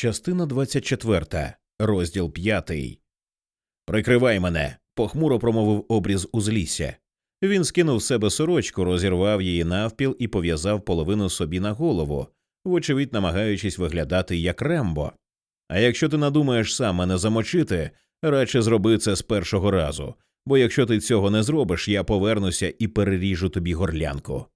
Частина 24, розділ 5. Прикривай мене. похмуро промовив обріз узлісся. Він скинув з себе сорочку, розірвав її навпіл і пов'язав половину собі на голову, вочевидь намагаючись виглядати як Рембо. А якщо ти надумаєш сам мене замочити, радше зроби це з першого разу, бо якщо ти цього не зробиш, я повернуся і переріжу тобі горлянку.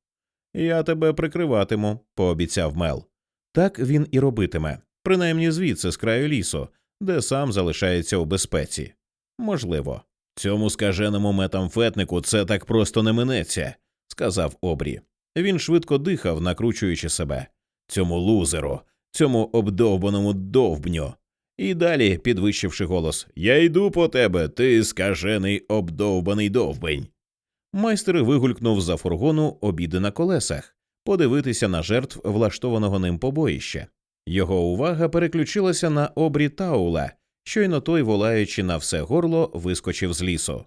Я тебе прикриватиму, пообіцяв Мел. Так він і робитиме, принаймні звідси, з краю лісу, де сам залишається у безпеці. Можливо. Цьому скаженому метамфетнику це так просто не минеться, сказав Обрі. Він швидко дихав, накручуючи себе. Цьому лузеру, цьому обдовбаному довбню. І далі, підвищивши голос Я йду по тебе, ти скажений обдовбаний довбень. Майстер вигулькнув за фургону обіди на колесах, подивитися на жертв влаштованого ним побоїща. Його увага переключилася на обрі Таула, щойно той, волаючи на все горло, вискочив з лісу.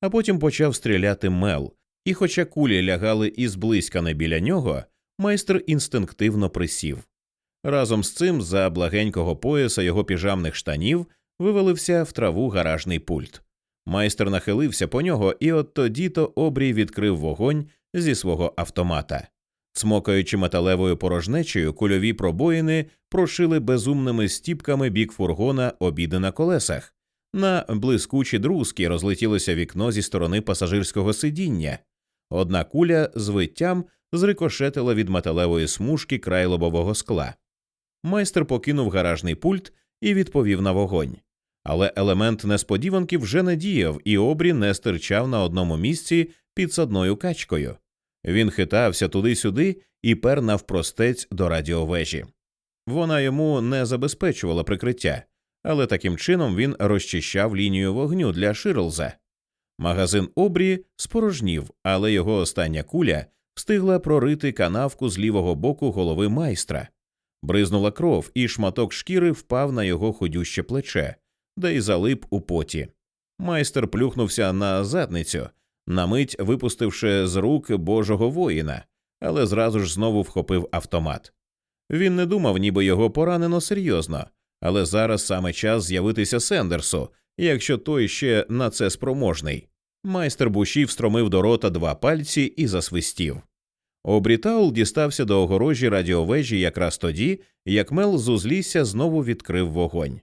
А потім почав стріляти мел, і, хоча кулі лягали із близька не біля нього, майстер інстинктивно присів. Разом з цим, за благенького пояса його піжамних штанів, вивалився в траву гаражний пульт. Майстер нахилився по нього, і от тоді то обрій відкрив вогонь зі свого автомата. Цмокаючи металевою порожнечею, кульові пробоїни прошили безумними стіпками бік фургона обіди на колесах. На блискучі друзки розлетілося вікно зі сторони пасажирського сидіння. Одна куля з виттям зрикошетила від металевої смужки край лобового скла. Майстер покинув гаражний пульт і відповів на вогонь. Але елемент несподіванки вже не діяв, і обрі не стирчав на одному місці під садною качкою. Він хитався туди-сюди і пер навпростець до радіовежі. Вона йому не забезпечувала прикриття, але таким чином він розчищав лінію вогню для Ширлза. Магазин обрі спорожнів, але його остання куля встигла прорити канавку з лівого боку голови майстра. Бризнула кров, і шматок шкіри впав на його ходюще плече, де й залип у поті. Майстер плюхнувся на задницю, на мить випустивши з рук божого воїна, але зразу ж знову вхопив автомат. Він не думав, ніби його поранено серйозно, але зараз саме час з'явитися Сендерсу, якщо той ще на це спроможний. Майстер бушів стромив до рота два пальці і засвистів. Обрітаул дістався до огорожі радіовежі якраз тоді, як Мел з узлісся знову відкрив вогонь.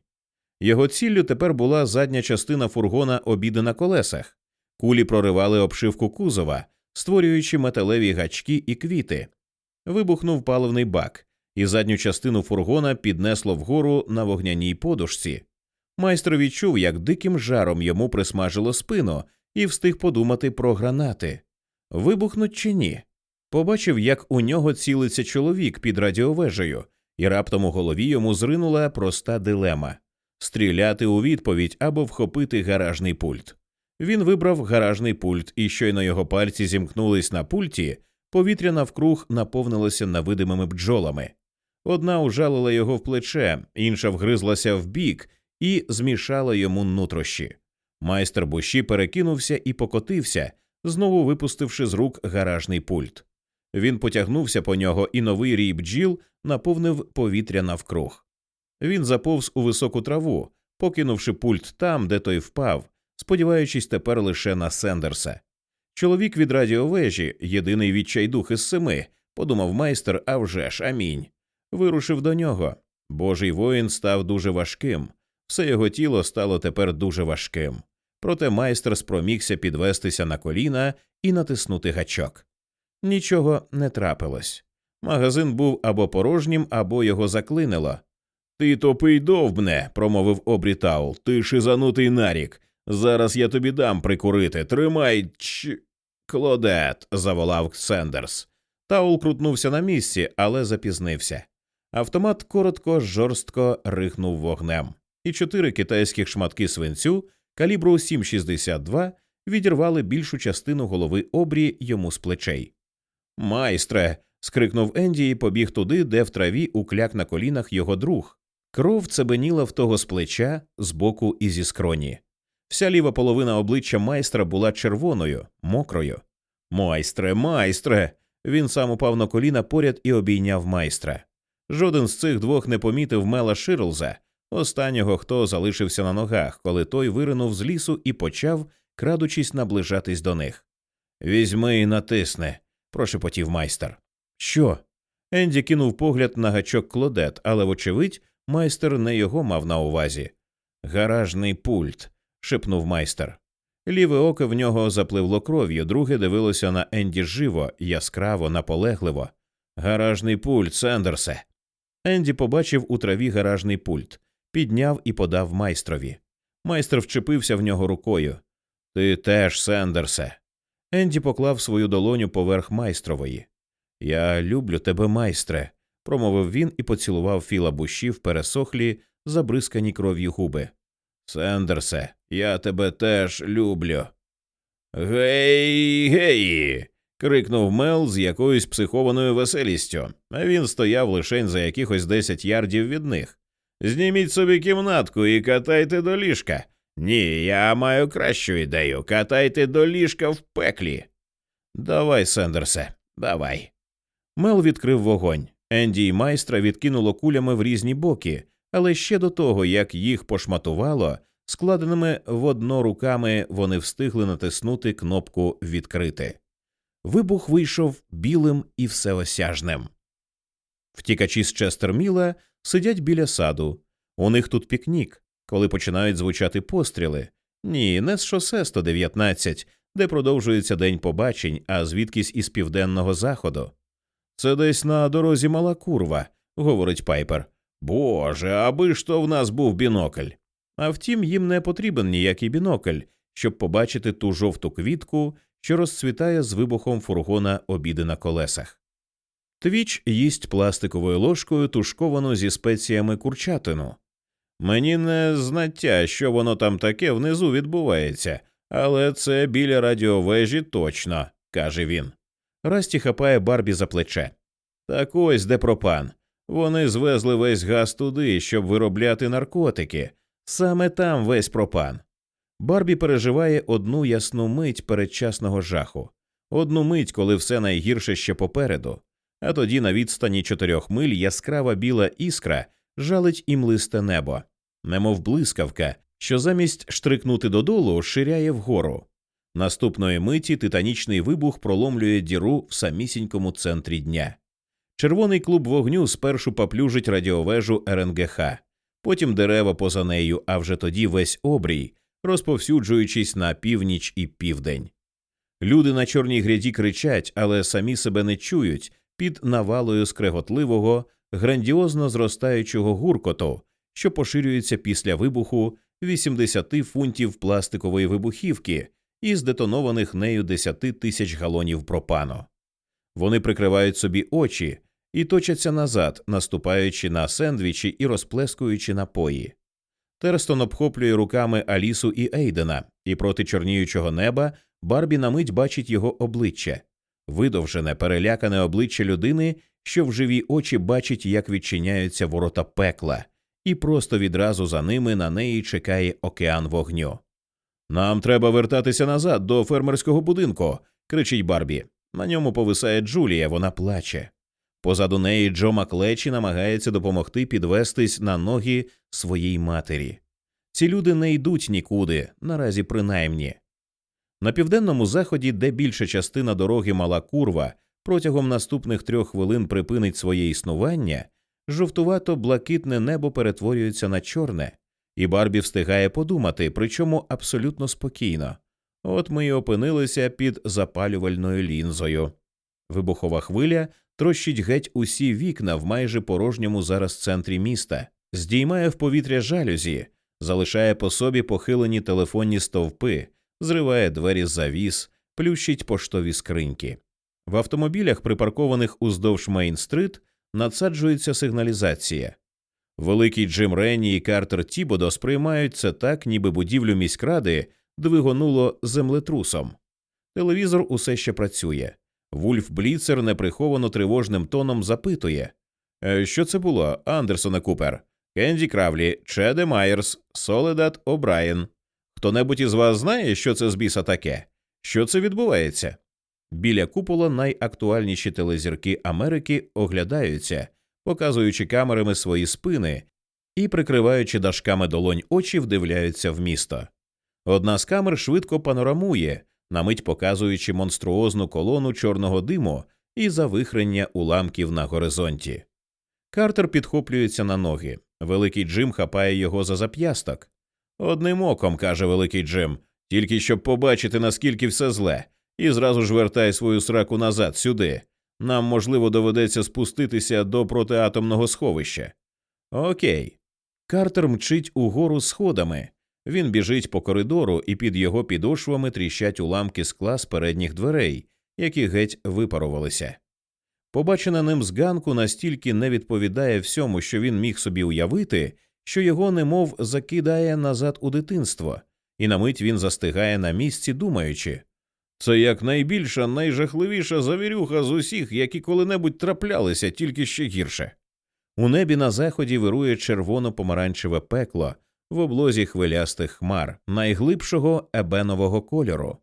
Його ціллю тепер була задня частина фургона обіди на колесах. Кулі проривали обшивку кузова, створюючи металеві гачки і квіти. Вибухнув паливний бак, і задню частину фургона піднесло вгору на вогняній подушці. Майстер відчув, як диким жаром йому присмажило спину, і встиг подумати про гранати. Вибухнуть чи ні? Побачив, як у нього цілиться чоловік під радіовежею, і раптом у голові йому зринула проста дилема стріляти у відповідь або вхопити гаражний пульт. Він вибрав гаражний пульт, і щойно його пальці зімкнулись на пульті, повітря навкруг наповнилося невидимими бджолами. Одна ужалила його в плече, інша вгризлася в бік і змішала йому нутрощі. Майстер буші перекинувся і покотився, знову випустивши з рук гаражний пульт. Він потягнувся по нього, і новий рій бджіл наповнив повітря навкруг. Він заповз у високу траву, покинувши пульт там, де той впав, сподіваючись тепер лише на Сендерса. Чоловік від радіовежі, єдиний відчайдух із семи, подумав майстер, авжеж, амінь. Вирушив до нього. Божий воїн став дуже важким, все його тіло стало тепер дуже важким. Проте майстер спромігся підвестися на коліна і натиснути гачок. Нічого не трапилось. Магазин був або порожнім, або його заклинило. Ти топий довбне, промовив обрітаул. Ти шизанутий нарік. Зараз я тобі дам прикурити. Тримай ч. Клодет, заволав Сендерс. Таул крутнувся на місці, але запізнився. Автомат коротко, жорстко рихнув вогнем, і чотири китайських шматки свинцю калібру 7,62 відірвали більшу частину голови обрі йому з плечей. Майстре. скрикнув Енді і побіг туди, де в траві укляк на колінах його друг. Кров цебеніла в того з плеча, з боку і зі скроні. Вся ліва половина обличчя майстра була червоною, мокрою. Майстре, майстре. Він сам упав на коліна поряд і обійняв майстра. Жоден з цих двох не помітив Мела Ширлза, останнього, хто залишився на ногах, коли той виринув з лісу і почав, крадучись, наближатись до них. Візьми і натисни, прошепотів майстер. Що? Енді кинув погляд на гачок клодет, але, вочевидь, майстер не його мав на увазі. Гаражний пульт, шепнув майстер. Ліве око в нього запливло кров'ю, друге дивилося на Енді живо, яскраво, наполегливо. Гаражний пульт, Сендерсе. Енді побачив у траві гаражний пульт, підняв і подав майстрові. Майстер вчепився в нього рукою. Ти теж, Сендерсе. Енді поклав свою долоню поверх майстрової. Я люблю тебе, майстре, промовив він і поцілував Філа Буші в пересохлі, забризкані кров'ю губи. Сендерсе, я тебе теж люблю. Гей, гей. крикнув Мел з якоюсь психованою веселістю, а він стояв лишень за якихось десять ярдів від них. Зніміть собі кімнатку і катайте до ліжка. Ні, я маю кращу ідею. Катайте до ліжка в пеклі. Давай, Сендерсе, давай. Мел відкрив вогонь. Енді і майстра відкинуло кулями в різні боки, але ще до того, як їх пошматувало, складеними в одно руками вони встигли натиснути кнопку відкрити. Вибух вийшов білим і всеосяжним. Втікачі з Честерміла сидять біля саду. У них тут пікнік, коли починають звучати постріли. Ні, не з шосе 119, де продовжується день побачень, а звідкись із південного заходу. Це десь на дорозі мала курва, говорить Пайпер. Боже, аби ж то в нас був бінокль. А втім, їм не потрібен ніякий бінокль, щоб побачити ту жовту квітку, що розцвітає з вибухом фургона обіди на колесах. Твіч їсть пластиковою ложкою тушковану зі спеціями курчатину. Мені не знаття, що воно там таке внизу відбувається, але це біля радіовежі точно, каже він. Расті хапає Барбі за плече. Так ось де пропан. Вони звезли весь газ туди, щоб виробляти наркотики. Саме там весь пропан. Барбі переживає одну ясну мить передчасного жаху, одну мить, коли все найгірше ще попереду, а тоді на відстані чотирьох миль яскрава біла іскра жалить і млисте небо, немов блискавка, що замість штрикнути додолу ширяє вгору. Наступної миті титанічний вибух проломлює діру в самісінькому центрі дня. Червоний клуб вогню спершу поплюжить радіовежу РНГХ, потім дерева поза нею, а вже тоді весь обрій, розповсюджуючись на північ і південь. Люди на чорній гряді кричать, але самі себе не чують під навалою скреготливого, грандіозно зростаючого гуркоту, що поширюється після вибуху 80 фунтів пластикової вибухівки і здетонованих нею 10 тисяч галонів пропану. Вони прикривають собі очі і точаться назад, наступаючи на сендвічі і розплескуючи напої. Терстон обхоплює руками Алісу і Ейдена, і проти чорніючого неба Барбі на мить бачить його обличчя, видовжене, перелякане обличчя людини, що в живі очі бачить, як відчиняються ворота пекла, і просто відразу за ними на неї чекає океан вогню. Нам треба вертатися назад до фермерського будинку, кричить Барбі. На ньому повисає Джулія, вона плаче. Позаду неї Джо Маклечі намагається допомогти підвестись на ноги своїй матері. Ці люди не йдуть нікуди, наразі принаймні. На південному заході, де більша частина дороги мала курва, протягом наступних трьох хвилин припинить своє існування, жовтувато блакитне небо перетворюється на чорне, і Барбі встигає подумати, причому абсолютно спокійно. От ми й опинилися під запалювальною лінзою. Вибухова хвиля трощить геть усі вікна в майже порожньому зараз центрі міста, здіймає в повітря жалюзі, залишає по собі похилені телефонні стовпи, зриває двері завіс, плющить поштові скриньки. В автомобілях, припаркованих уздовж Мейн-стрит, надсаджується сигналізація. Великий Джим Ренні і Картер Тібодо сприймають це так, ніби будівлю міськради двигонуло землетрусом. Телевізор усе ще працює. Вульф Бліцер неприховано тривожним тоном запитує «Е, Що це було, Андерсоне Купер, Кенді Кравлі, Чеде Майерс, Соледат О'Брайен. Хто небудь із вас знає, що це з біса таке? Що це відбувається? Біля купола найактуальніші телезірки Америки оглядаються, показуючи камерами свої спини і, прикриваючи дашками долонь очі, вдивляються в місто. Одна з камер швидко панорамує, на мить показуючи монструозну колону чорного диму і завихрення уламків на горизонті. Картер підхоплюється на ноги. Великий Джим хапає його за зап'ясток. Одним оком, каже великий Джим, тільки щоб побачити, наскільки все зле, і зразу ж вертай свою сраку назад сюди. Нам, можливо, доведеться спуститися до протиатомного сховища. Окей. Картер мчить угору сходами. Він біжить по коридору, і під його підошвами тріщать уламки скла з передніх дверей, які геть випарувалися. Побачена ним з ганку настільки не відповідає всьому, що він міг собі уявити, що його немов закидає назад у дитинство, і на мить він застигає на місці, думаючи це як найбільша, найжахливіша завірюха з усіх, які коли-небудь траплялися, тільки ще гірше. У небі на заході вирує червоно-помаранчеве пекло в облозі хвилястих хмар, найглибшого ебенового кольору.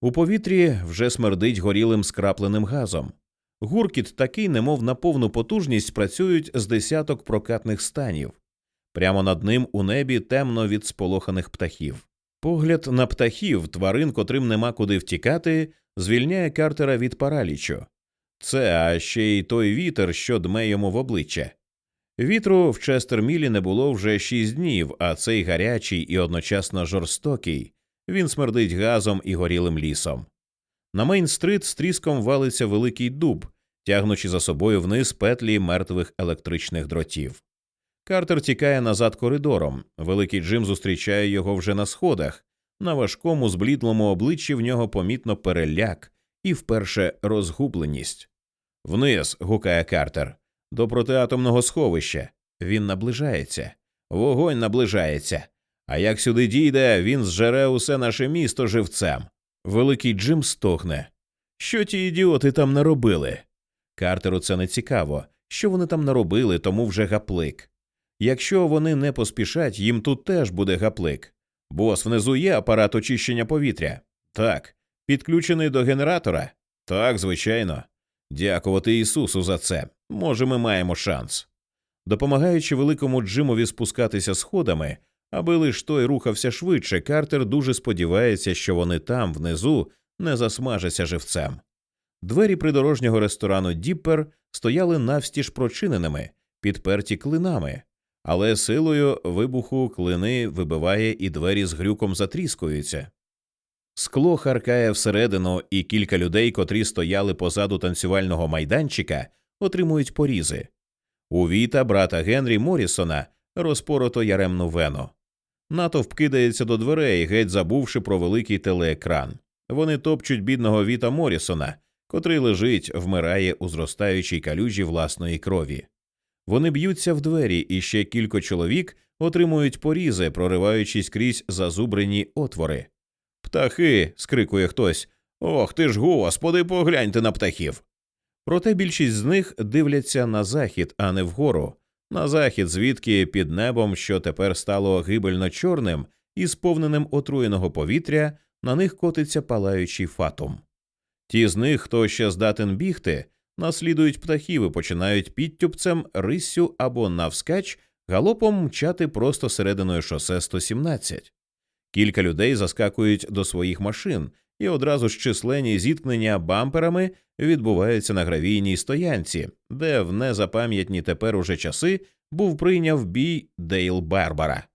У повітрі вже смердить горілим скрапленим газом. Гуркіт такий, немов на повну потужність, працюють з десяток прокатних станів. Прямо над ним у небі темно від сполоханих птахів. Погляд на птахів, тварин, котрим нема куди втікати, звільняє Картера від паралічу. Це а ще й той вітер, що дме йому в обличчя. Вітру в Честермілі не було вже шість днів, а цей гарячий і одночасно жорстокий. Він смердить газом і горілим лісом. На Мейн-стрит з тріском валиться великий дуб, тягнучи за собою вниз петлі мертвих електричних дротів. Картер тікає назад коридором. Великий Джим зустрічає його вже на сходах. На важкому, зблідлому обличчі в нього помітно переляк і вперше розгубленість. Вниз. гукає Картер. До протиатомного сховища. Він наближається. Вогонь наближається. А як сюди дійде, він зжере усе наше місто живцем. Великий Джим стогне. Що ті ідіоти там наробили? Картеру це не цікаво. Що вони там наробили, тому вже гаплик. Якщо вони не поспішать, їм тут теж буде гаплик. Бос внизу є апарат очищення повітря. Так. Підключений до генератора? Так, звичайно. Дякувати Ісусу за це. Може, ми маємо шанс. Допомагаючи великому Джимові спускатися сходами, аби лиш той рухався швидше, Картер дуже сподівається, що вони там, внизу, не засмажаться живцем. Двері придорожнього ресторану Діппер стояли навстіж прочиненими, підперті клинами, але силою вибуху клини вибиває і двері з грюком затріскуються. Скло харкає всередину, і кілька людей, котрі стояли позаду танцювального майданчика, отримують порізи. У Віта, брата Генрі Морісона, розпорото яремну вену. Натовп кидається до дверей, геть забувши про великий телеекран. Вони топчуть бідного Віта Морісона, котрий лежить, вмирає у зростаючій калюжі власної крові. Вони б'ються в двері, і ще кілька чоловік отримують порізи, прориваючись крізь зазубрені отвори. Птахи. скрикує хтось. Ох ти ж, господи, погляньте на птахів. Проте більшість з них дивляться на захід, а не вгору, на захід, звідки під небом, що тепер стало гибельно чорним і сповненим отруєного повітря, на них котиться палаючий фатум. Ті з них, хто ще здатен бігти, наслідують птахів і починають підтюпцем, риссю або навскач галопом мчати просто серединою шосе 117. Кілька людей заскакують до своїх машин, і одразу ж численні зіткнення бамперами відбуваються на гравійній стоянці, де в незапам'ятні тепер уже часи був прийняв бій Дейл Барбара.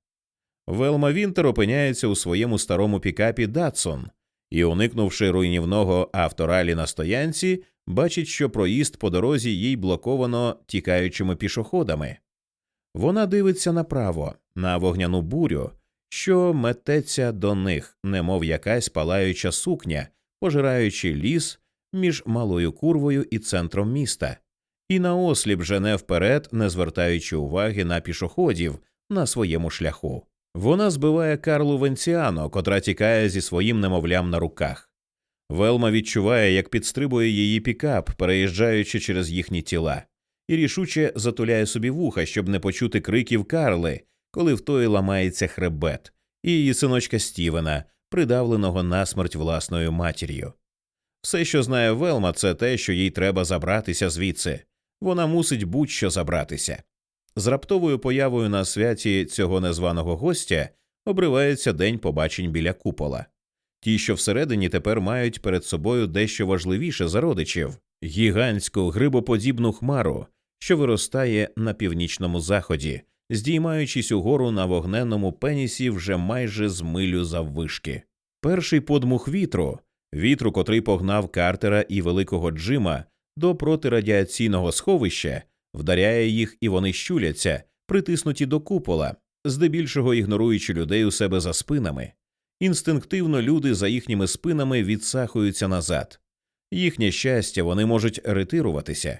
Велма Вінтер опиняється у своєму старому пікапі Датсон і, уникнувши руйнівного авторалі на стоянці, бачить, що проїзд по дорозі їй блоковано тікаючими пішоходами. Вона дивиться направо, на вогняну бурю, що мететься до них, немов якась палаюча сукня, пожираючи ліс між малою курвою і центром міста, і наосліп жене вперед, не звертаючи уваги на пішоходів на своєму шляху. Вона збиває Карлу Венціано, котра тікає зі своїм немовлям на руках. Велма відчуває, як підстрибує її пікап, переїжджаючи через їхні тіла, і рішуче затуляє собі вуха, щоб не почути криків Карли, коли в тої ламається хребет, і її синочка Стівена, придавленого насмерть власною матір'ю. Все, що знає Велма, це те, що їй треба забратися звідси. вона мусить будь-що забратися. З раптовою появою на святі цього незваного гостя обривається день побачень біля купола. Ті, що всередині тепер мають перед собою дещо важливіше за родичів гігантську грибоподібну хмару, що виростає на північному заході, здіймаючись угору на вогненному пенісі вже майже з милю заввишки. Перший подмух вітру, вітру, котрий погнав Картера і великого Джима до протирадіаційного сховища, вдаряє їх, і вони щуляться, притиснуті до купола, здебільшого ігноруючи людей у себе за спинами. Інстинктивно люди за їхніми спинами відсахуються назад. Їхнє щастя, вони можуть ретируватися.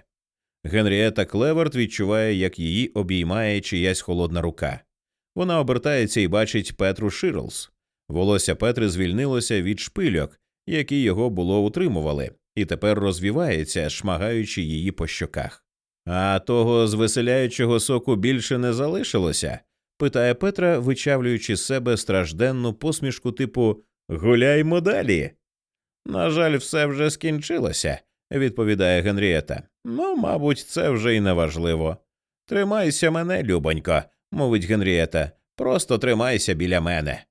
Генрієта Клеверт відчуває, як її обіймає чиясь холодна рука. Вона обертається і бачить Петру Ширлс. Волосся Петри звільнилося від шпильок, які його було утримували, і тепер розвівається, шмагаючи її по щоках. А того звеселяючого соку більше не залишилося? питає Петра, вичавлюючи з себе стражденну посмішку типу Гуляймо далі. На жаль, все вже скінчилося, відповідає Генрієта. Ну, мабуть, це вже й не важливо. Тримайся мене, любонько, мовить Генрієта. Просто тримайся біля мене.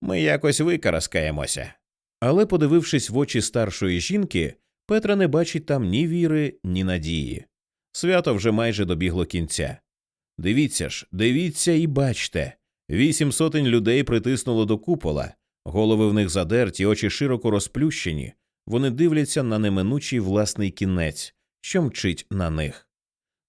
Ми якось викараскаємося. Але, подивившись в очі старшої жінки, Петра не бачить там ні віри, ні надії. Свято вже майже добігло кінця. Дивіться ж, дивіться і бачте. Вісім сотень людей притиснуло до купола, голови в них задерті, очі широко розплющені, вони дивляться на неминучий власний кінець, що мчить на них.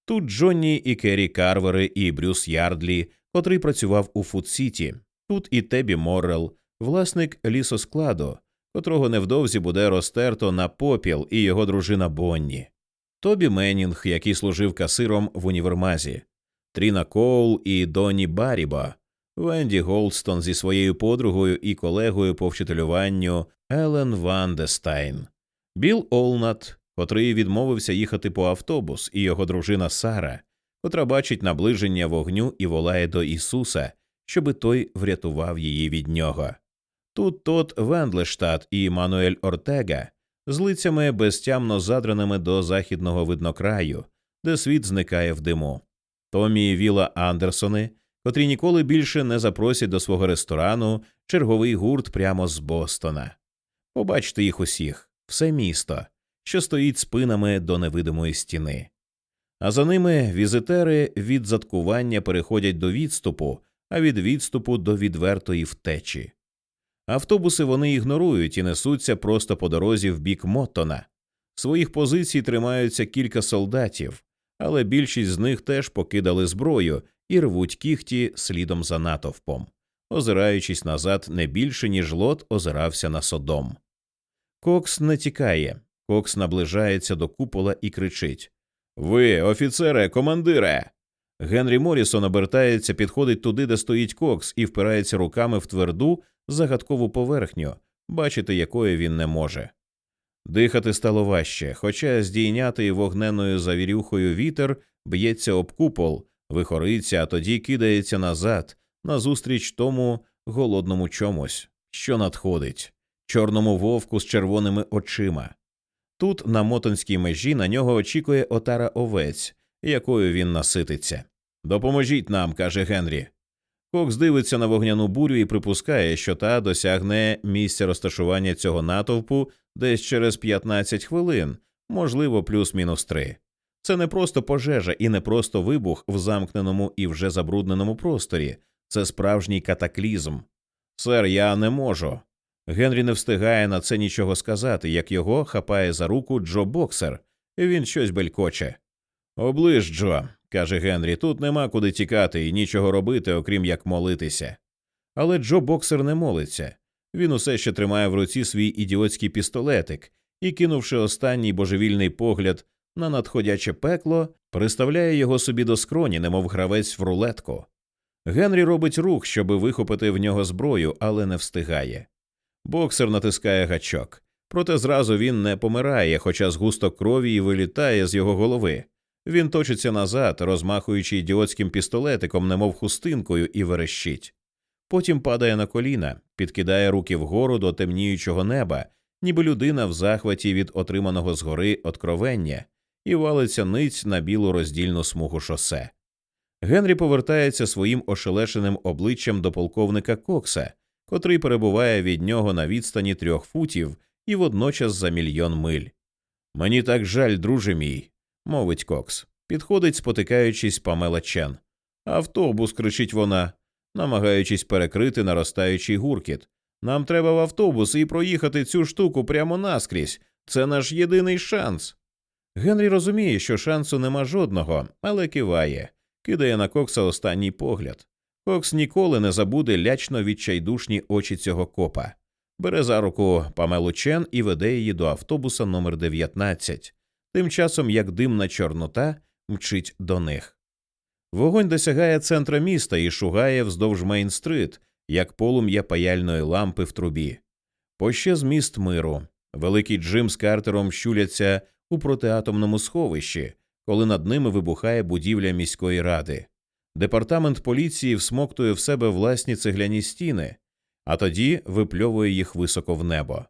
Тут Джонні і Керрі Карвери, і Брюс Ярдлі, котрий працював у Фуд-Сіті, тут і Тебі Моррел, власник лісоскладу, котрого невдовзі буде розтерто на попіл, і його дружина Бонні, Тобі Меннінг, який служив касиром в універмазі, Тріна Коул і Доні Барібо, Венді Голдстон зі своєю подругою і колегою по вчителюванню Елен Ван Дестайн, Біл Олнат, котрий відмовився їхати по автобус, і його дружина Сара, котра бачить наближення вогню і волає до Ісуса, щоби той врятував її від нього. Тут Тод Вендлештат і Мануель Ортега з лицями безтямно задертими до західного виднокраю, де світ зникає в диму. Томі Віла Андерсони, котрі ніколи більше не запросять до свого ресторану черговий гурт прямо з Бостона. Побачте їх усіх, все місто, що стоїть спинами до невидимої стіни. А за ними візитери від заткування переходять до відступу, а від відступу до відвертої втечі. Автобуси вони ігнорують і несуться просто по дорозі в бік Моттона. Своїх позицій тримаються кілька солдатів, але більшість з них теж покидали зброю і рвуть кіхті слідом за натовпом, озираючись назад не більше, ніж лот озирався на содом. Кокс не тікає, Кокс наближається до купола і кричить Ви, офіцере, командире. Генрі Морісон обертається, підходить туди, де стоїть Кокс, і впирається руками в тверду загадкову поверхню, бачити якої він не може. Дихати стало важче, хоча здійнятий вогненою завірюхою вітер б'ється об купол, вихориться, а тоді кидається назад, назустріч тому голодному чомусь, що надходить, чорному вовку з червоними очима. Тут, на мотонській межі, на нього очікує отара овець, якою він насититься. Допоможіть нам, каже Генрі. Кокс дивиться на вогняну бурю і припускає, що та досягне місця розташування цього натовпу десь через 15 хвилин, можливо, плюс-мінус три. Це не просто пожежа і не просто вибух в замкненому і вже забрудненому просторі, це справжній катаклізм. Сер, я не можу. Генрі не встигає на це нічого сказати, як його хапає за руку Джо Боксер, він щось белькоче. Оближ, Джо, каже Генрі, тут нема куди тікати і нічого робити, окрім як молитися. Але Джо Боксер не молиться. Він усе ще тримає в руці свій ідіотський пістолетик і, кинувши останній божевільний погляд на надходяче пекло, приставляє його собі до скроні, немов гравець в рулетку. Генрі робить рух, щоби вихопити в нього зброю, але не встигає. Боксер натискає гачок, проте зразу він не помирає, хоча згусток крові і вилітає з його голови. Він точиться назад, розмахуючи ідіотським пістолетиком, немов хустинкою, і верещить. Потім падає на коліна, підкидає руки вгору до темніючого неба, ніби людина в захваті від отриманого згори откровення, і валиться ниць на білу роздільну смугу шосе. Генрі повертається своїм ошелешеним обличчям до полковника Кокса, котрий перебуває від нього на відстані трьох футів і водночас за мільйон миль. Мені так жаль, друже мій, мовить Кокс. Підходить, спотикаючись Памела Чен. Автобус, кричить вона, намагаючись перекрити наростаючий гуркіт. Нам треба в автобус і проїхати цю штуку прямо наскрізь. Це наш єдиний шанс. Генрі розуміє, що шансу нема жодного, але киває, кидає на Кокса останній погляд. Кокс ніколи не забуде лячно відчайдушні очі цього копа. Бере за руку Памелу Чен і веде її до автобуса номер 19 тим часом як димна чорнота мчить до них. Вогонь досягає центра міста і шугає вздовж Мейн-стрит, як полум'я паяльної лампи в трубі. Пощез міст миру. Великий Джим з Картером щуляться у протиатомному сховищі, коли над ними вибухає будівля міської ради. Департамент поліції всмоктує в себе власні цегляні стіни, а тоді випльовує їх високо в небо.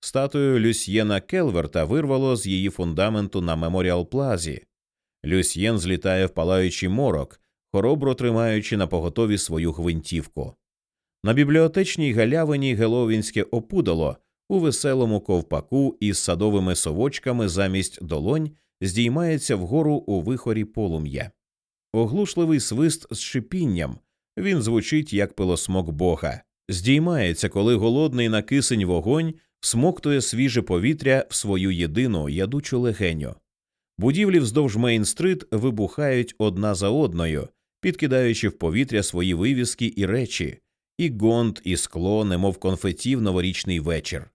Статую Люсьєна Келверта вирвало з її фундаменту на Меморіал Плазі. Люсьєн злітає в палаючий морок, хоробро тримаючи на поготові свою гвинтівку. На бібліотечній галявині геловінське опудало у веселому ковпаку із садовими совочками замість долонь здіймається вгору у вихорі полум'я. Оглушливий свист з шипінням він звучить як пилосмок бога, здіймається, коли голодний на кисень вогонь всмоктує свіже повітря в свою єдину ядучу легеню. Будівлі вздовж Мейн-стрит вибухають одна за одною, підкидаючи в повітря свої вивіски і речі, і гонт, і скло, немов конфеті в новорічний вечір.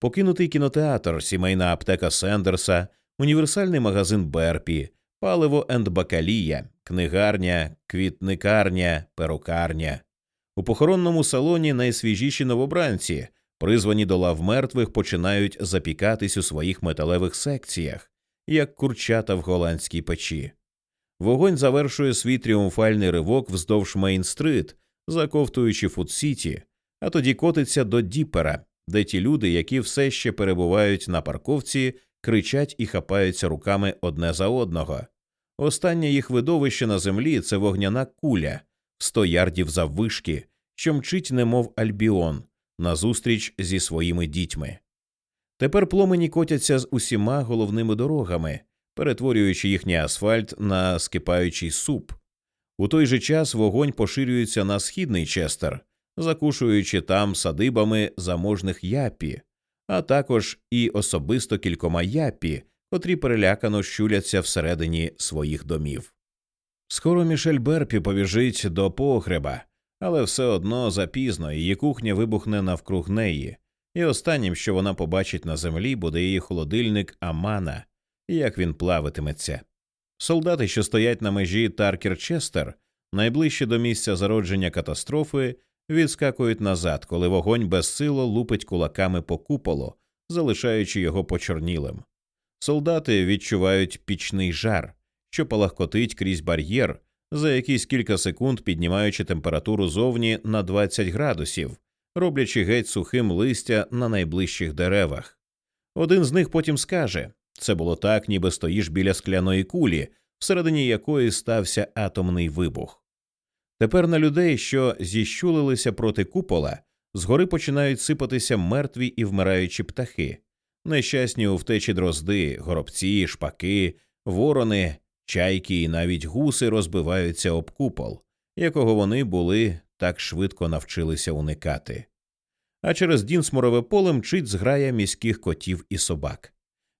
Покинутий кінотеатр, сімейна аптека Сендерса, універсальний магазин Берпі, паливо and бакалія, книгарня, квітникарня, перукарня. У похоронному салоні найсвіжіші новобранці, призвані до лав мертвих, починають запікатись у своїх металевих секціях, як курчата в голландській печі. Вогонь завершує свій тріумфальний ривок вздовж Мейн-стрит, заковтуючи Фуд-Сіті, а тоді котиться до Діпера, де ті люди, які все ще перебувають на парковці, кричать і хапаються руками одне за одного. Останнє їх видовище на землі це вогняна куля, сто ярдів заввишки, що мчить, немов альбіон, назустріч зі своїми дітьми. Тепер пломені котяться з усіма головними дорогами, перетворюючи їхній асфальт на скипаючий суп. У той же час вогонь поширюється на східний Честер, закушуючи там садибами заможних япі, а також і особисто кількома япі, котрі перелякано щуляться всередині своїх домів. Скоро Мішель Берпі побіжить до погреба, але все одно запізно її кухня вибухне навкруг неї, і останнім, що вона побачить на землі, буде її холодильник Амана, як він плаватиметься. Солдати, що стоять на межі Таркер Честер, найближче до місця зародження катастрофи, відскакують назад, коли вогонь безсило лупить кулаками по куполу, залишаючи його почорнілим. Солдати відчувають пічний жар, що палахкотить крізь бар'єр, за якісь кілька секунд піднімаючи температуру зовні на 20 градусів, роблячи геть сухим листя на найближчих деревах. Один з них потім скаже це було так, ніби стоїш біля скляної кулі, всередині якої стався атомний вибух. Тепер на людей, що зіщулилися проти купола, згори починають сипатися мертві і вмираючі птахи, нещасні у втечі дрозди, горобці, шпаки, ворони, чайки і навіть гуси розбиваються об купол, якого вони були так швидко навчилися уникати. А через Дінсморове поле мчить зграя міських котів і собак.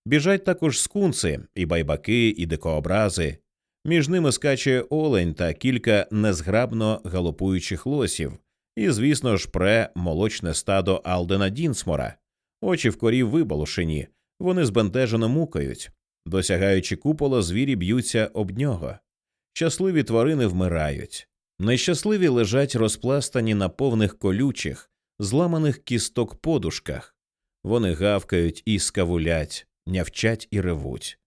Біжать також скунси, і байбаки, і дикообрази. Між ними скаче олень та кілька незграбно галопуючих лосів, і, звісно ж, пре молочне стадо Алдена Дінсмора. Очі в корів вибалушені, вони збентежено мукають. Досягаючи купола, звірі б'ються об нього. Щасливі тварини вмирають. Нещасливі лежать розпластані на повних колючих, зламаних кісток подушках. Вони гавкають і скавулять, нявчать і ревуть.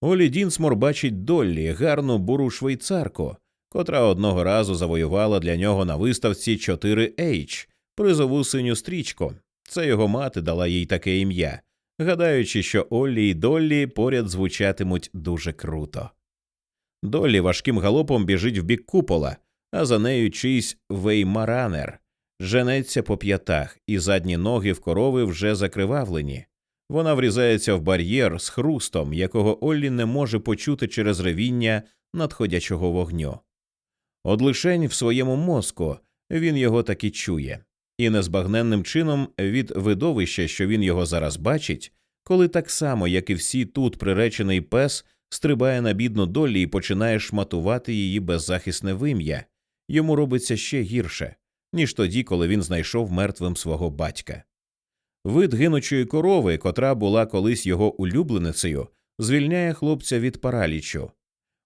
Олі Дінсмор бачить Доллі гарну буру швейцарку, котра одного разу завоювала для нього на виставці 4H призову синю стрічку. Це його мати дала їй таке ім'я, гадаючи, що Оллі й Доллі поряд звучатимуть дуже круто. Доллі важким галопом біжить в бік купола, а за нею чийсь веймаранер женеться по п'ятах, і задні ноги в корови вже закривавлені. Вона врізається в бар'єр з хрустом, якого Оллі не може почути через ревіння надходячого вогню. От лишень в своєму мозку він його таки чує, і незбагненним чином від видовища, що він його зараз бачить, коли так само, як і всі тут приречений пес стрибає на бідну долі і починає шматувати її беззахисне вим'я, йому робиться ще гірше, ніж тоді, коли він знайшов мертвим свого батька. Вид гинучої корови, котра була колись його улюбленицею, звільняє хлопця від паралічу.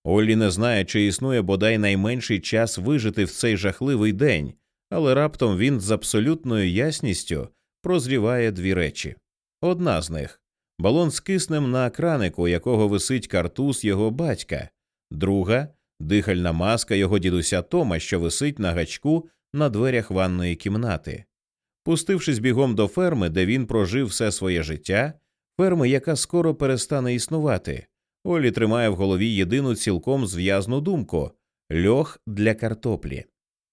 Оллі не знає, чи існує бодай найменший час вижити в цей жахливий день, але раптом він з абсолютною ясністю прозріває дві речі. Одна з них балон з киснем на кранику, якого висить картуз його батька, друга дихальна маска його дідуся Тома, що висить на гачку на дверях ванної кімнати. Пустившись бігом до ферми, де він прожив все своє життя, ферми, яка скоро перестане існувати, Олі тримає в голові єдину цілком зв'язну думку льох для картоплі.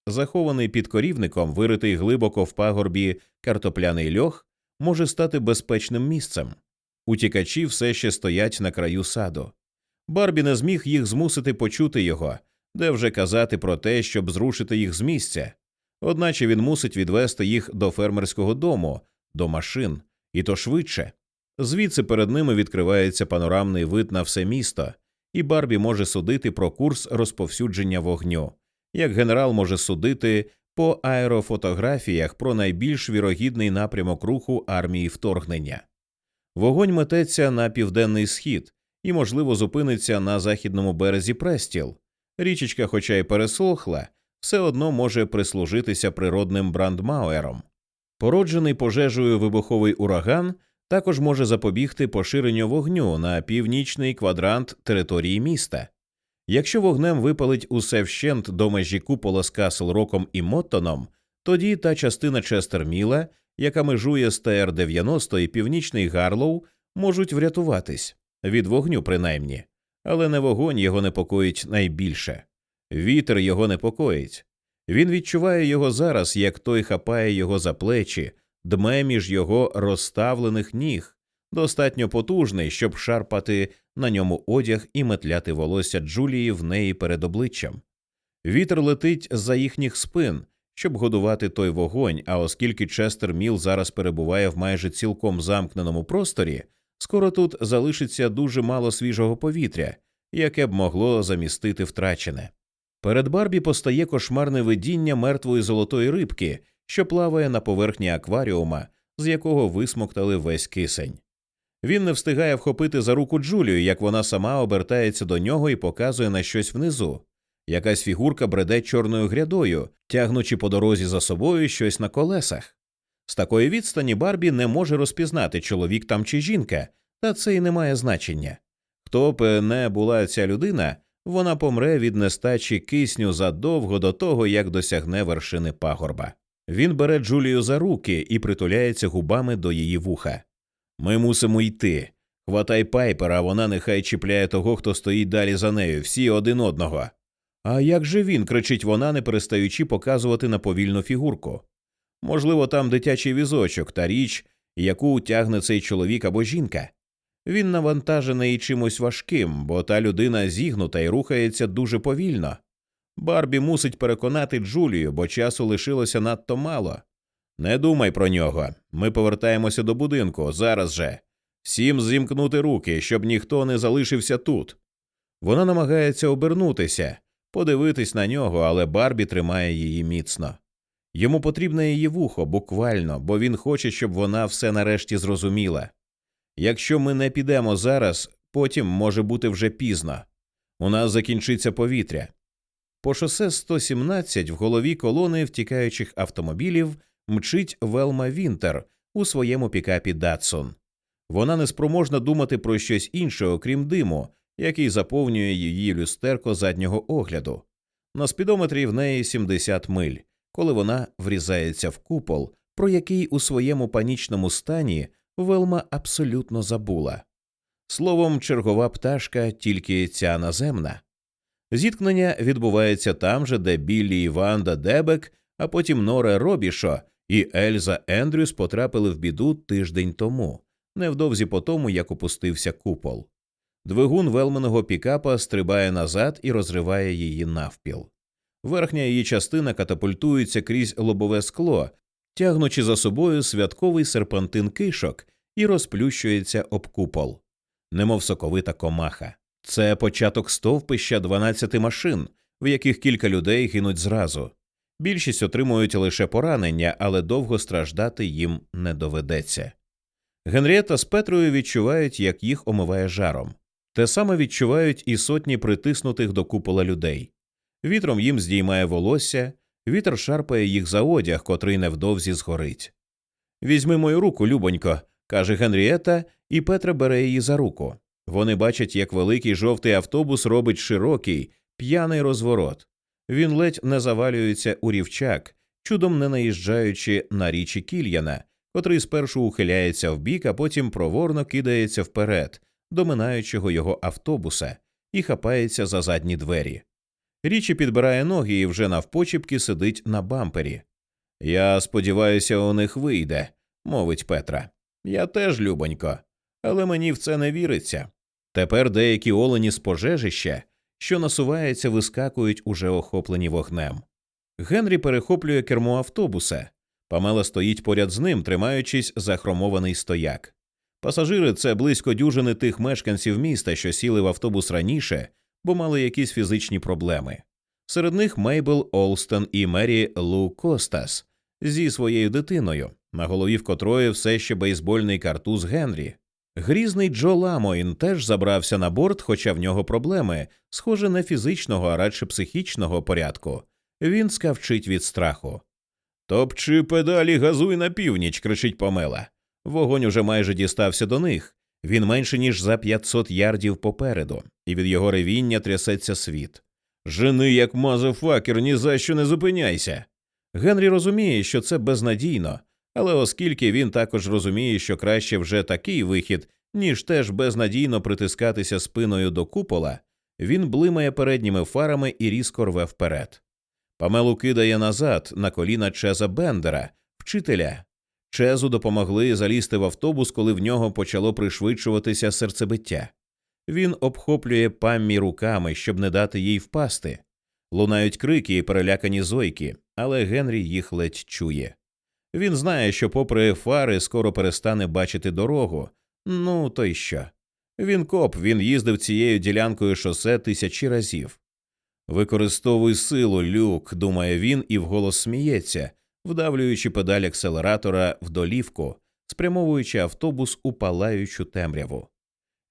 Захований під корівником, виритий глибоко в пагорбі картопляний льох, може стати безпечним місцем. Утікачі все ще стоять на краю саду. Барбі не зміг їх змусити почути його, де вже казати про те, щоб зрушити їх з місця. Одначе він мусить відвести їх до фермерського дому, до машин, і то швидше. Звідси перед ними відкривається панорамний вид на все місто, і Барбі може судити про курс розповсюдження вогню, як генерал може судити по аерофотографіях про найбільш вірогідний напрямок руху армії вторгнення. Вогонь мететься на південний схід і, можливо, зупиниться на західному березі Престіл. Річечка, хоча й пересохла, все одно може прислужитися природним брандмауером. Породжений пожежею вибуховий ураган також може запобігти поширенню вогню на північний квадрант території міста. Якщо вогнем випалить усе вщент до межі купола з Касл Роком і Моттоном, тоді та частина Честерміла, яка межує з ТР-90 і північний Гарлоу, можуть врятуватись від вогню, принаймні, але не вогонь його непокоїть найбільше. Вітер його непокоїть. Він відчуває його зараз, як той хапає його за плечі, дме між його розставлених ніг, достатньо потужний, щоб шарпати на ньому одяг і метляти волосся Джулії в неї перед обличчям. Вітер летить за їхніх спин, щоб годувати той вогонь. А оскільки Честер Міл зараз перебуває в майже цілком замкненому просторі, скоро тут залишиться дуже мало свіжого повітря, яке б могло замістити втрачене. Перед Барбі постає кошмарне видіння мертвої золотої рибки, що плаває на поверхні акваріума, з якого висмоктали весь кисень. Він не встигає вхопити за руку Джулію, як вона сама обертається до нього і показує на щось внизу. Якась фігурка бреде чорною грядою, тягнучи по дорозі за собою щось на колесах. З такої відстані Барбі не може розпізнати, чоловік там чи жінка, та це й не має значення. Хто б не була ця людина, вона помре від нестачі кисню задовго до того, як досягне вершини пагорба. Він бере Джулію за руки і притуляється губами до її вуха. Ми мусимо йти. Хватай пайпера, а вона нехай чіпляє того, хто стоїть далі за нею, всі один одного. А як же він? кричить вона, не перестаючи показувати на повільну фігурку. Можливо, там дитячий візочок та річ, яку тягне цей чоловік або жінка. Він навантажений чимось важким, бо та людина зігнута і рухається дуже повільно. Барбі мусить переконати Джулію, бо часу лишилося надто мало. Не думай про нього. Ми повертаємося до будинку зараз же. Всім зімкнути руки, щоб ніхто не залишився тут. Вона намагається обернутися, подивитись на нього, але Барбі тримає її міцно. Йому потрібне її вухо, буквально, бо він хоче, щоб вона все нарешті зрозуміла. Якщо ми не підемо зараз, потім може бути вже пізно. У нас закінчиться повітря. По шосе 117 в голові колони втікаючих автомобілів мчить Велма Вінтер у своєму пікапі Датсон. Вона не спроможна думати про щось інше, окрім диму, який заповнює її люстерко заднього огляду. На спідометрі в неї 70 миль, коли вона врізається в купол, про який у своєму панічному стані Велма абсолютно забула. Словом, чергова пташка, тільки ця наземна. Зіткнення відбувається там же, де Біллі і Ванда Дебек, а потім Нора Робішо і Ельза Ендрюс потрапили в біду тиждень тому, невдовзі по тому, як опустився купол. Двигун велменого пікапа стрибає назад і розриває її навпіл. Верхня її частина катапультується крізь лобове скло, тягнучи за собою святковий серпантин кишок і розплющується об купол, немов соковита комаха. Це початок стовпища 12 машин, в яких кілька людей гинуть зразу. Більшість отримують лише поранення, але довго страждати їм не доведеться. Генрієта з Петрою відчувають, як їх омиває жаром. Те саме відчувають і сотні притиснутих до купола людей. Вітром їм здіймає волосся, вітер шарпає їх за одяг, котрий невдовзі згорить. Візьми мою руку, любонько, каже Генрієта, і Петра бере її за руку. Вони бачать, як великий жовтий автобус робить широкий, п'яний розворот. Він ледь не завалюється у рівчак, чудом не наїжджаючи на річі кільяна, котрий спершу ухиляється вбік, а потім проворно кидається вперед, до минаючого його автобуса, і хапається за задні двері. Річі підбирає ноги і вже навпочіпки сидить на бампері. Я сподіваюся, у них вийде, мовить Петра. Я теж, любонько, але мені в це не віриться. Тепер деякі олені з пожежища, що насувається, вискакують уже охоплені вогнем. Генрі перехоплює кермо автобуса. Памела стоїть поряд з ним, тримаючись за хромований стояк. Пасажири це близько дюжини тих мешканців міста, що сіли в автобус раніше, бо мали якісь фізичні проблеми. Серед них Мейбл Олстон і Мері Лу Костас зі своєю дитиною, на голові в котрої все ще бейсбольний картуз Генрі. Грізний Джо Ламоін теж забрався на борт, хоча в нього проблеми, схоже, не фізичного, а радше психічного порядку. Він скавчить від страху. Топчи педалі, газуй на північ, кричить Помела. Вогонь уже майже дістався до них. Він менше ніж за 500 ярдів попереду, і від його ревіння трясеться світ. Жени, як мазафакер, ні за що не зупиняйся. Генрі розуміє, що це безнадійно, але оскільки він також розуміє, що краще вже такий вихід, ніж теж безнадійно притискатися спиною до купола, він блимає передніми фарами і різко рве вперед. Памелу кидає назад на коліна Чеза Бендера, вчителя. Чезу допомогли залізти в автобус, коли в нього почало пришвидшуватися серцебиття. Він обхоплює паммі руками, щоб не дати їй впасти. Лунають крики і перелякані зойки, але Генрі їх ледь чує. Він знає, що, попри фари, скоро перестане бачити дорогу. Ну, то й що. Він коп, він їздив цією ділянкою шосе тисячі разів. Використовуй силу, люк, думає він і вголос сміється, вдавлюючи педаль акселератора в долівку, спрямовуючи автобус у палаючу темряву.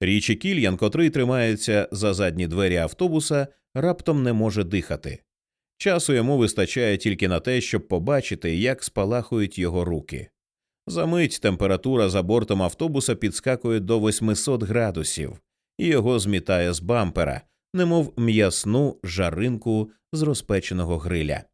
Річі Кільян, котрий тримається за задні двері автобуса, раптом не може дихати. Часу йому вистачає тільки на те, щоб побачити, як спалахують його руки. Замить температура за бортом автобуса підскакує до 800 градусів, і його змітає з бампера, немов м'ясну жаринку з розпеченого гриля.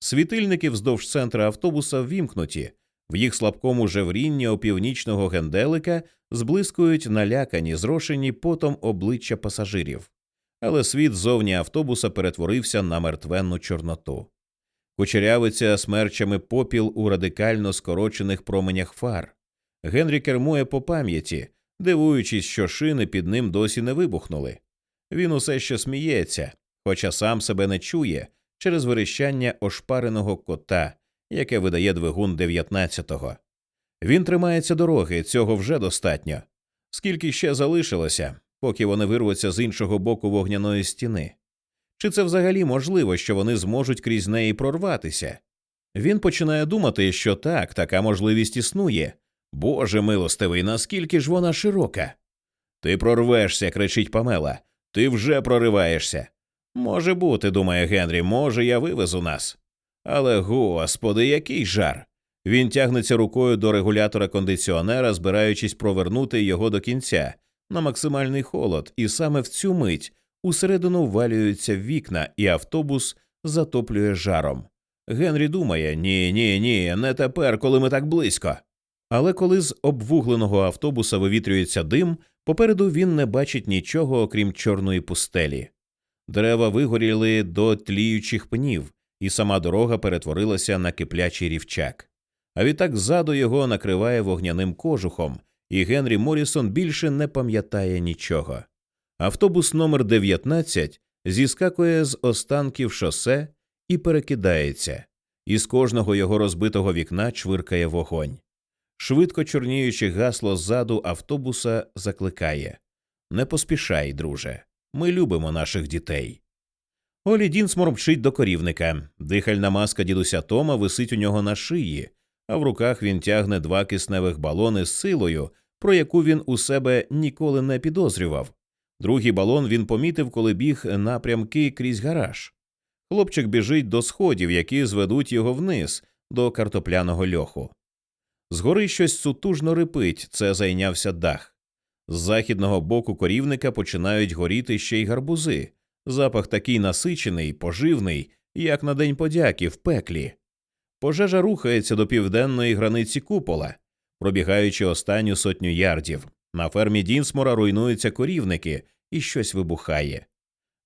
Світильники вздовж центра автобуса ввімкнуті, в їх слабкому жеврінні опівнічного генделика зблискують налякані, зрошені потом обличчя пасажирів але світ зовні автобуса перетворився на мертвенну чорноту. Кучерявиться смерчами попіл у радикально скорочених променях фар. Генрі кермує по пам'яті, дивуючись, що шини під ним досі не вибухнули. Він усе ще сміється, хоча сам себе не чує через верещання ошпареного кота, яке видає двигун 19-го. Він тримається дороги, цього вже достатньо. Скільки ще залишилося, поки вони вирвуться з іншого боку вогняної стіни. Чи це взагалі можливо, що вони зможуть крізь неї прорватися? Він починає думати, що так, така можливість існує. Боже милостивий, наскільки ж вона широка. Ти прорвешся, кричить Памела. Ти вже прориваєшся. Може бути, думає Генрі, може, я вивезу нас. Але, господи, який жар. Він тягнеться рукою до регулятора кондиціонера, збираючись провернути його до кінця, на максимальний холод, і саме в цю мить усередину ввалюються вікна, і автобус затоплює жаром. Генрі думає ні, ні, ні, не тепер, коли ми так близько. Але коли з обвугленого автобуса вивітрюється дим, попереду він не бачить нічого, окрім чорної пустелі. Дерева вигоріли до тліючих пнів, і сама дорога перетворилася на киплячий рівчак. А відтак ззаду його накриває вогняним кожухом, і Генрі Морісон більше не пам'ятає нічого. Автобус номер 19 зіскакує з останків шосе і перекидається, із кожного його розбитого вікна чвиркає вогонь. Швидко чорніючи гасло ззаду автобуса закликає Не поспішай, друже, ми любимо наших дітей. Олі Дінсмор мчить до корівника. Дихальна маска дідуся Тома висить у нього на шиї, а в руках він тягне два кисневих балони з силою, про яку він у себе ніколи не підозрював. Другий балон він помітив, коли біг напрямки крізь гараж. Хлопчик біжить до сходів, які зведуть його вниз до картопляного льоху. Згори щось сутужно рипить, це зайнявся дах. З західного боку корівника починають горіти ще й гарбузи. Запах такий насичений, поживний, як на День подяки в пеклі. Пожежа рухається до південної границі купола, пробігаючи останню сотню ярдів. На фермі Дінсмора руйнуються корівники і щось вибухає.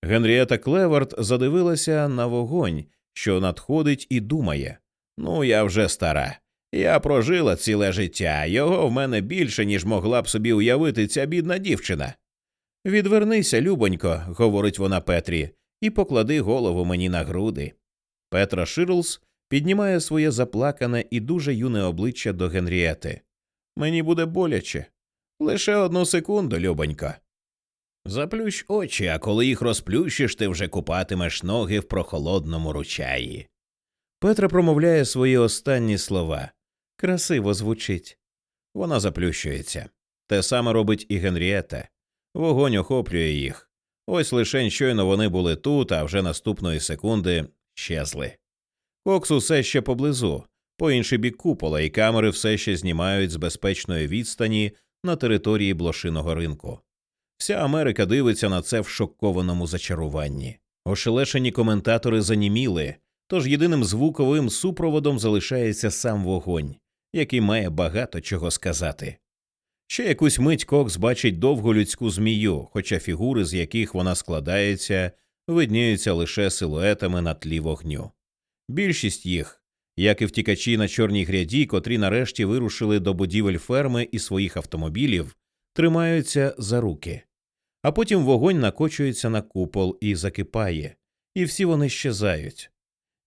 Генрієта Клевард задивилася на вогонь, що надходить, і думає Ну, я вже стара. Я прожила ціле життя, його в мене більше, ніж могла б собі уявити ця бідна дівчина. Відвернися, любонько, говорить вона Петрі, і поклади голову мені на груди. Петра Ширлс піднімає своє заплакане і дуже юне обличчя до Генрієти. Мені буде боляче. Лише одну секунду, любонько. Заплющ очі, а коли їх розплющиш, ти вже купатимеш ноги в прохолодному ручаї. Петра промовляє свої останні слова. Красиво звучить. Вона заплющується. Те саме робить і Генрієта. Вогонь охоплює їх. Ось лише щойно вони були тут, а вже наступної секунди щезли. Кокс усе ще поблизу, по інший бік купола, і камери все ще знімають з безпечної відстані на території блошиного ринку. Вся Америка дивиться на це в шокованому зачаруванні. Ошелешені коментатори заніміли, тож єдиним звуковим супроводом залишається сам вогонь, який має багато чого сказати. Ще якусь мить Кокс бачить довгу людську змію, хоча фігури, з яких вона складається, видніються лише силуетами на тлі вогню. Більшість їх, як і втікачі на чорній гряді, котрі нарешті вирушили до будівель ферми і своїх автомобілів, тримаються за руки. А потім вогонь накочується на купол і закипає, і всі вони щезають.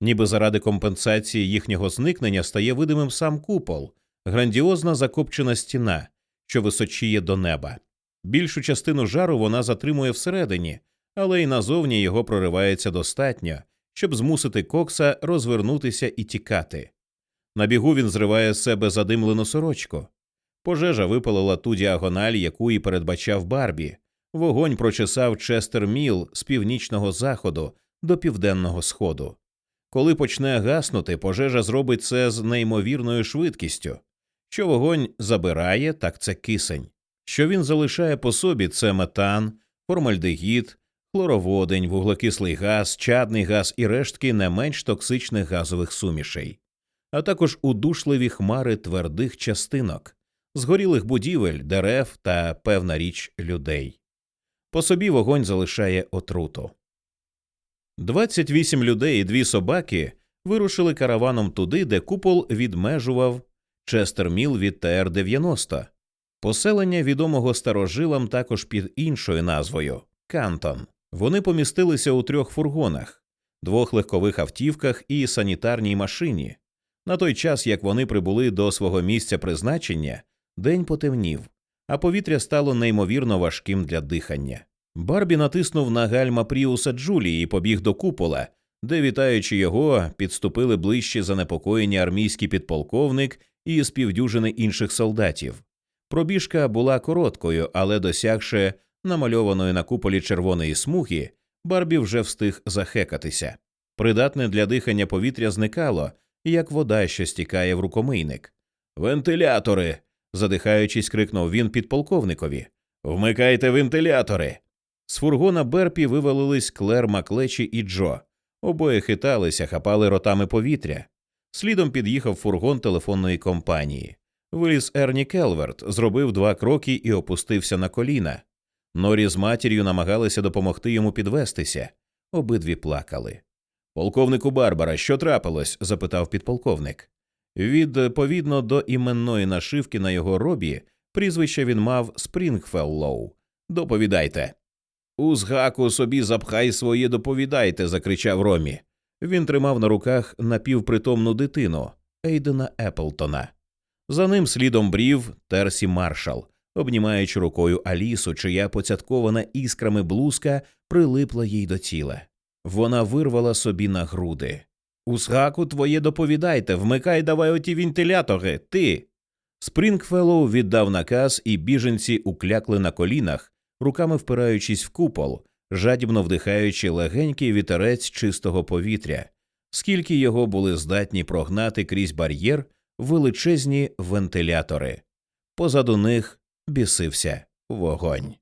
Ніби заради компенсації їхнього зникнення стає видимим сам купол, грандіозна закопчена стіна, що височіє до неба. Більшу частину жару вона затримує всередині, але й назовні його проривається достатньо, щоб змусити кокса розвернутися і тікати. На бігу він зриває з себе задимлену сорочку. Пожежа випалила ту діагональ, яку і передбачав Барбі. Вогонь прочесав Честер Міл з північного заходу до південного сходу. Коли почне гаснути, пожежа зробить це з неймовірною швидкістю. Що вогонь забирає, так це кисень. Що він залишає по собі, це метан, формальдегід, хлороводень, вуглекислий газ, чадний газ і рештки не менш токсичних газових сумішей, а також удушливі хмари твердих частинок, згорілих будівель, дерев та певна річ людей. По собі вогонь залишає отруту. 28 людей і дві собаки вирушили караваном туди, де купол відмежував Честерміл від ТР-90. Поселення відомого старожилам також під іншою назвою Кантон. Вони помістилися у трьох фургонах, двох легкових автівках і санітарній машині. На той час, як вони прибули до свого місця призначення, день потемнів, а повітря стало неймовірно важким для дихання. Барбі натиснув на гальма Пріуса Джулії і побіг до купола, де, вітаючи його, підступили ближче занепокоєні армійський підполковник і співдюжини інших солдатів. Пробіжка була короткою, але досягши намальованої на куполі червоної смуги, Барбі вже встиг захекатися. Придатне для дихання повітря зникало, як вода, що стікає в рукомийник. Вентилятори. задихаючись, крикнув він підполковникові. Вмикайте вентилятори. З фургона Берпі вивалились Клер Маклечі і Джо. Обоє хиталися, хапали ротами повітря. Слідом під'їхав фургон телефонної компанії. Виліз Ерні Келверт, зробив два кроки і опустився на коліна. Норі з матір'ю намагалися допомогти йому підвестися. Обидві плакали. Полковнику Барбара, що трапилось? запитав підполковник. Відповідно до іменної нашивки на його робі, прізвище він мав Спрінгфеллоу. Доповідайте. У сраку собі запхай своє доповідайте. закричав Ромі. Він тримав на руках напівпритомну дитину Ейдена Еплтона. За ним слідом брів Терсі Маршал, обнімаючи рукою Алісу, чия поцяткована іскрами блузка прилипла їй до тіла. Вона вирвала собі на груди. У сраку твоє доповідайте, вмикай давай оті вентилятори, ти. Спрінгфеллоу віддав наказ, і біженці уклякли на колінах, руками впираючись в купол, жадібно вдихаючи легенький вітерець чистого повітря, скільки його були здатні прогнати крізь бар'єр величезні вентилятори. Позаду них бісився вогонь.